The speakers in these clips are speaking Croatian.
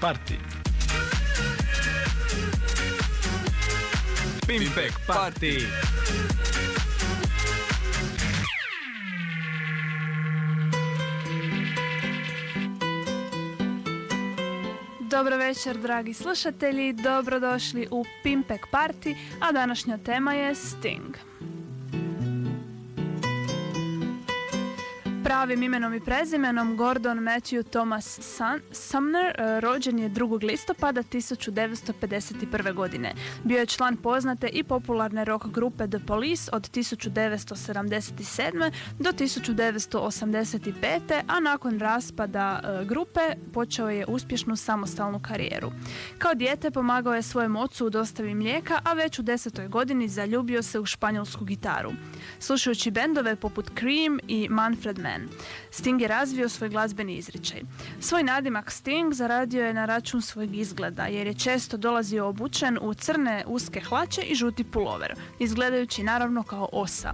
Party. Pimpek Party. Dobro večer, dragi slušatelji, dobrodošli u Pimpek Party, a današnja tema je Sting. Pravim imenom i prezimenom Gordon Matthew Thomas Sumner e, rođen je 2. listopada 1951. godine. Bio je član poznate i popularne rock grupe The Police od 1977. do 1985. a nakon raspada e, grupe počeo je uspješnu samostalnu karijeru. Kao dijete pomagao je svojem ocu u dostavi mlijeka, a već u desetoj godini zaljubio se u španjolsku gitaru. Slušajući bendove poput Cream i Manfred Mann. Sting je razvio svoj glazbeni izričaj. Svoj nadimak Sting zaradio je na račun svojeg izgleda, jer je često dolazio obučen u crne uske hlače i žuti pulover, izgledajući naravno kao osa.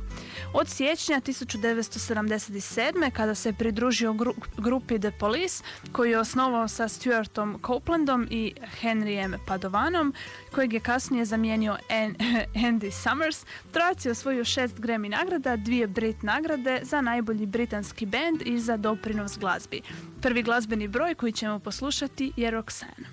Od siječnja 1977. kada se pridružio grupi The Police, koji je osnovao sa Stuartom Copelandom i Henryem Padovanom, kojeg je kasnije zamijenio Andy Summers, trojac je osvojio šest Grammy nagrada, dvije Brit nagrade za najbolji britanski band i za doprinos glazbi. Prvi glazbeni broj koji ćemo poslušati je Roxanne.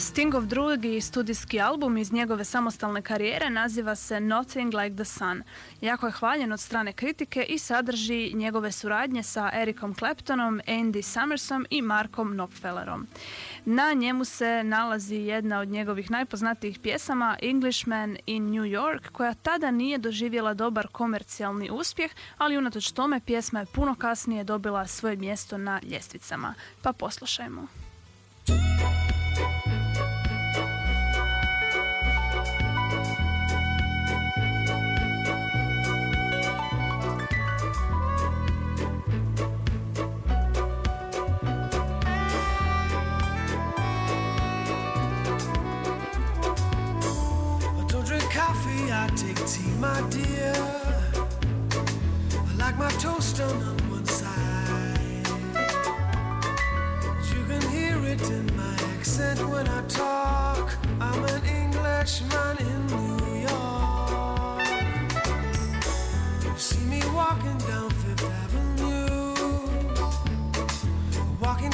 Stingov drugi studijski album iz njegove samostalne karijere naziva se Nothing Like the Sun. Jako je hvaljen od strane kritike i sadrži njegove suradnje sa Ericom Claptonom, Andy Summersom i Markom Knopfellerom. Na njemu se nalazi jedna od njegovih najpoznatijih pjesama Englishman in New York koja tada nije doživjela dobar komercijalni uspjeh, ali unatoč tome pjesma je puno kasnije dobila svoje mjesto na ljestvicama. Pa poslušajmo. Tea, my dear. I like my toast on one side. You can hear it in my accent when I talk. I'm an Englishman in New York. You see me walking down Fifth Avenue, walking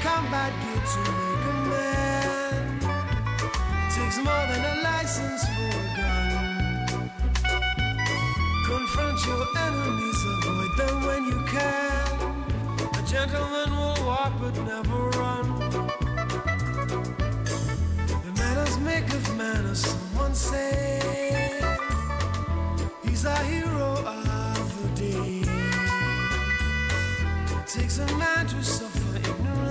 combat gear to make a man. takes more than a license for a gun. Confront your enemies, avoid them when you can. A gentleman will walk but never run. The manners make of manners, someone say. He's a hero of the day. Takes a man to suffer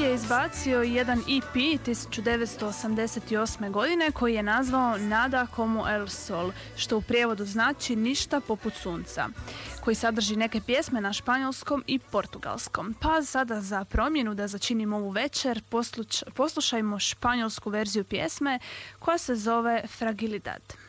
Je izbacio jedan EP 1988. godine koji je nazvao Nada como el sol, što u prijevodu znači ništa poput sunca, koji sadrži neke pjesme na španjolskom i portugalskom. Pa sada za promjenu da začinimo ovu večer poslušajmo španjolsku verziju pjesme koja se zove Fragilidad.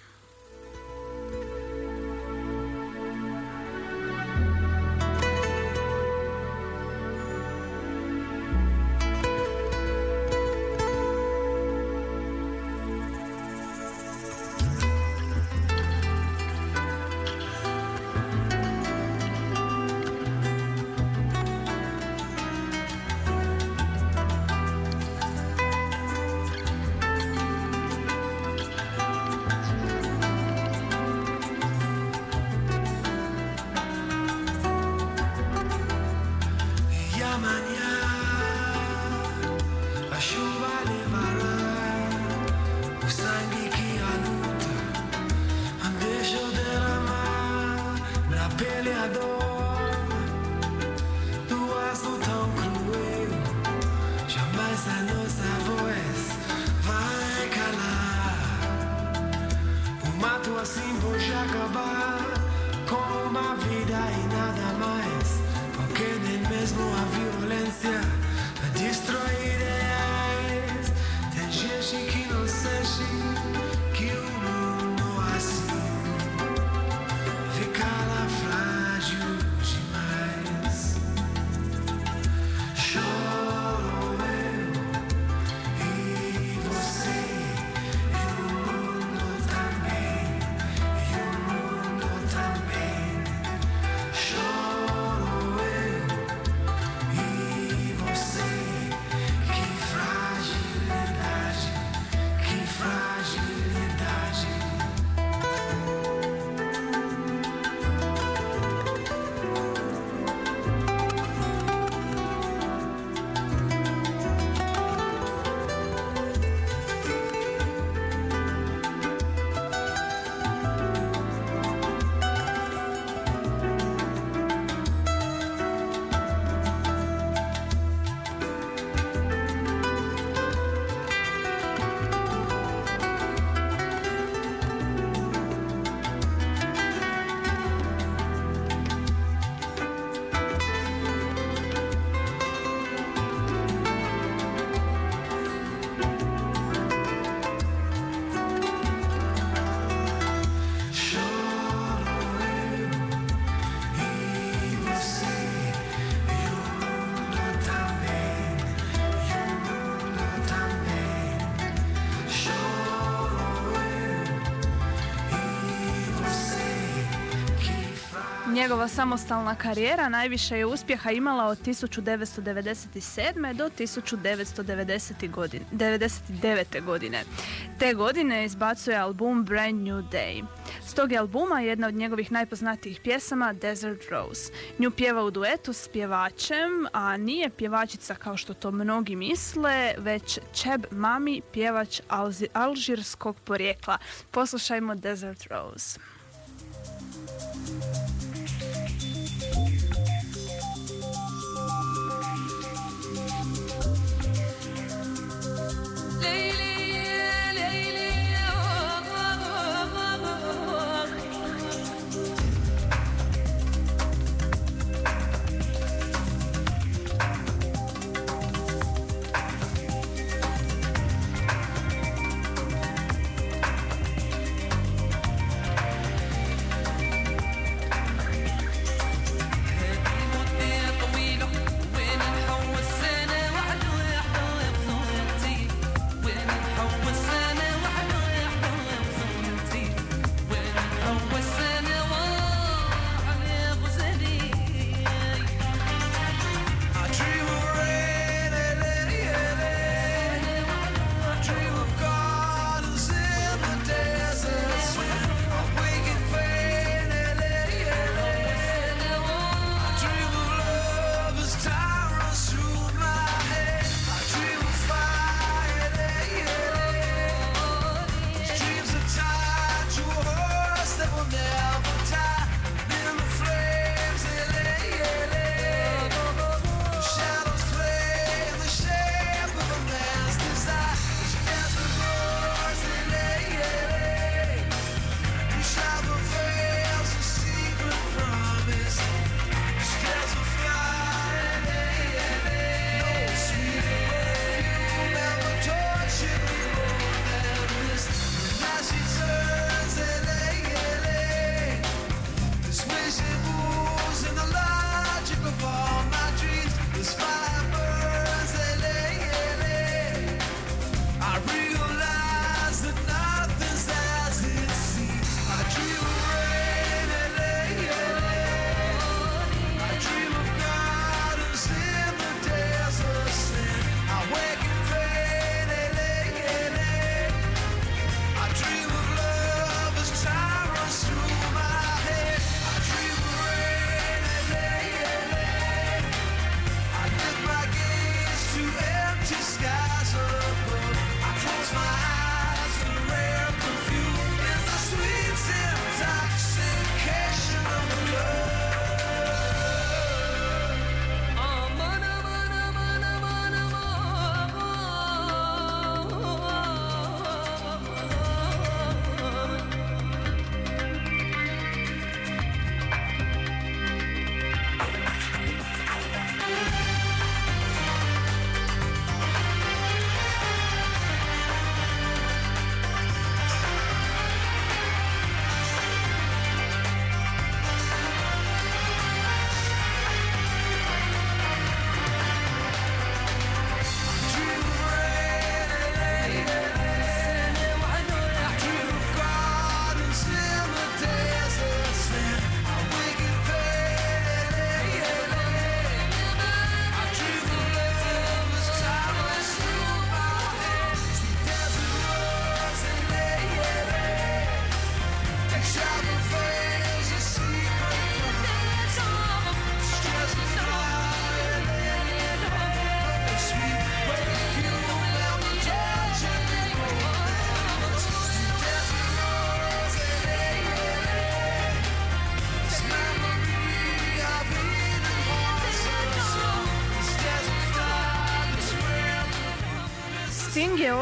Njegova samostalna karijera najviše je uspjeha imala od 1997. do 1990. godine, 99. godine. Te godine izbacuje album Brand New Day. S tog je albuma jedna od njegovih najpoznatijih pjesama Desert Rose. Nju pjeva u duetu s pjevačem, a nije pjevačica kao što to mnogi misle, već Cheb Mami, pjevač alžirskog porijekla. Poslušajmo Desert Rose.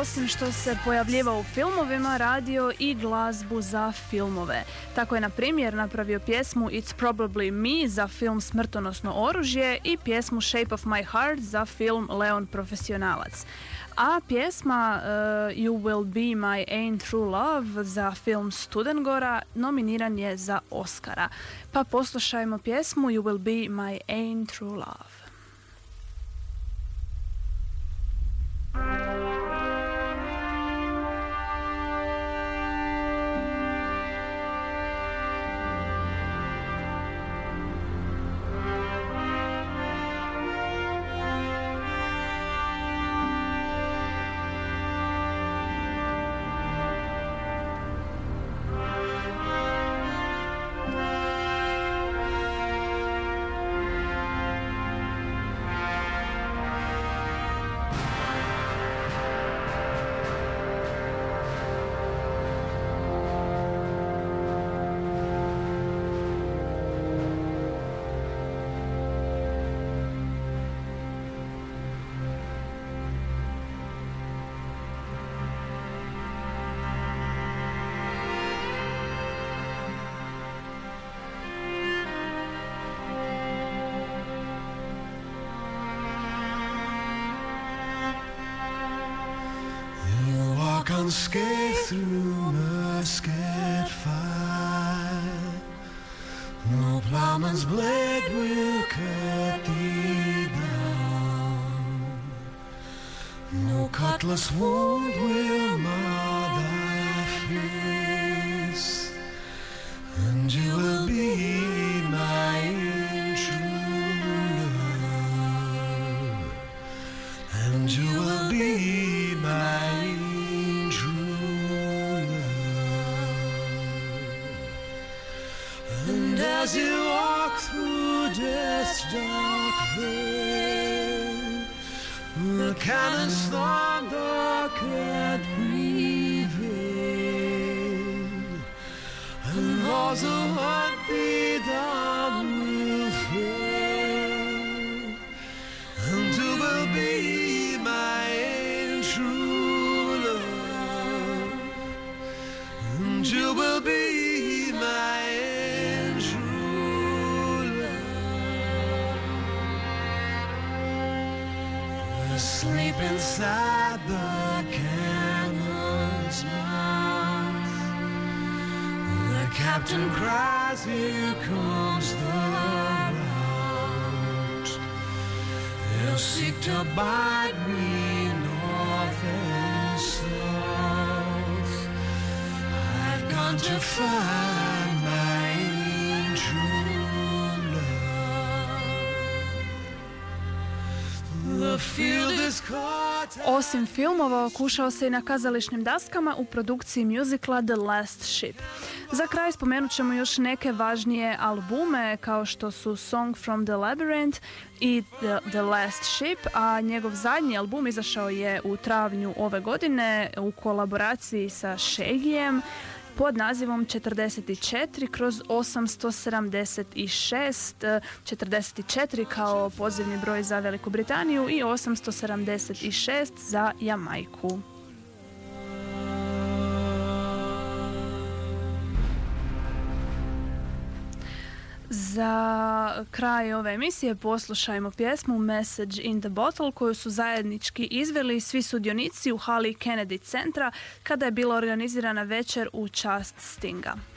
Osim što se pojavljivao u filmovima radio i glazbu za filmove. Tako je na primjer napravio pjesmu It's Probably Me za film Smrtonosno oružje i pjesmu Shape of My Heart za film Leon profesionalac. A pjesma uh, You Will Be My Ain't True Love za film Studengora nominiran je za Oscara. Pa poslušajmo pjesmu You Will Be My Ain't True Love. Unscathed through musket fire. No plowman's blade will cut thee down. No cutlass wound will Sleep inside the cannon's mouth. The captain cries, Here comes the rout. They'll seek to bite me north and south. I've gone to find Osim filmova, okušao se i na kazališnim daskama u produkciji muzikla The Last Ship. Za kraj spomenut ćemo još neke važnije albume kao što su Song from the Labyrinth i The, the Last Ship, a njegov zadnji album izašao je u travnju ove godine u kolaboraciji sa Shagijem pod nazivom 44 kroz 876, 44 kao pozivni broj za Veliku Britaniju i 876 za Jamajku. Za kraj ove emisije poslušajmo pjesmu Message in the Bottle koju su zajednički izveli svi sudionici u hali Kennedy centra kada je bila organizirana večer u čast Stinga.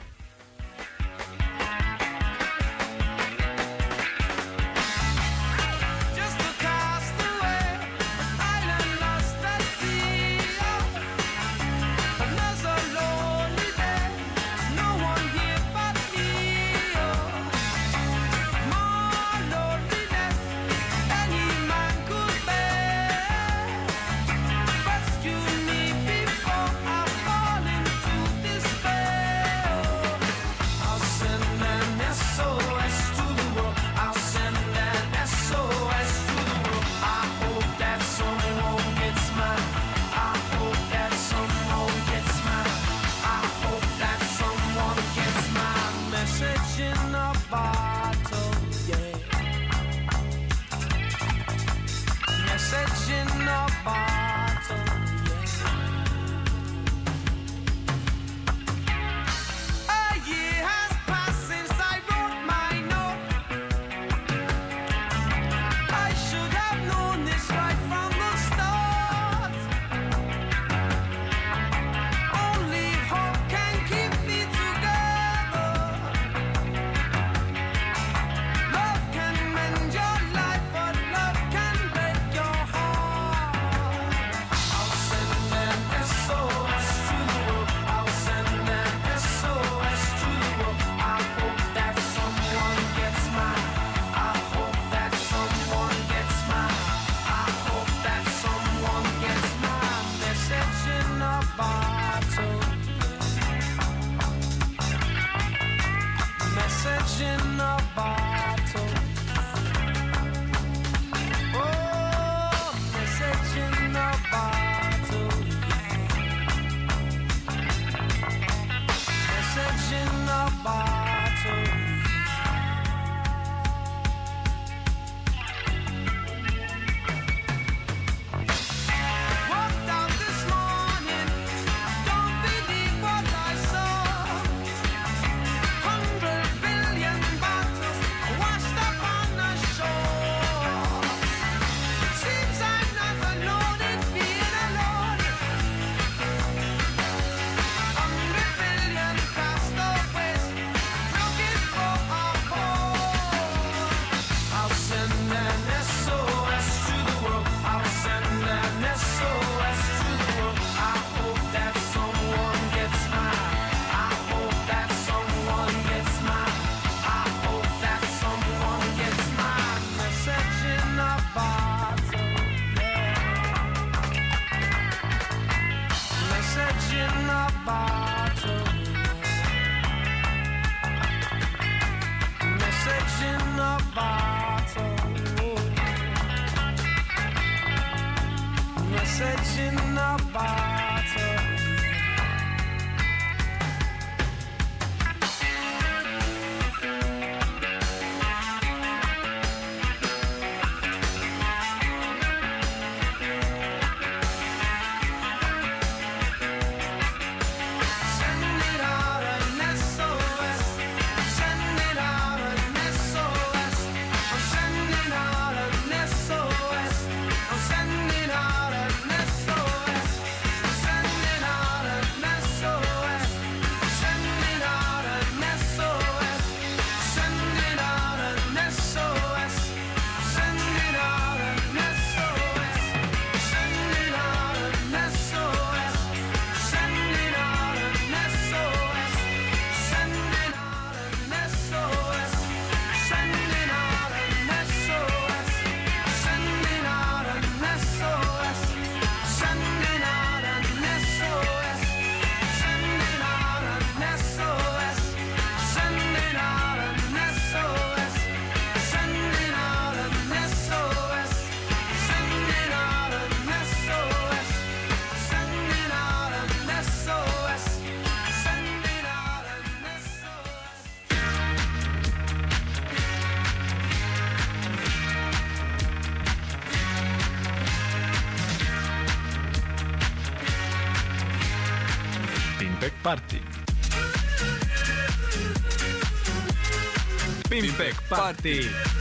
Party. Party.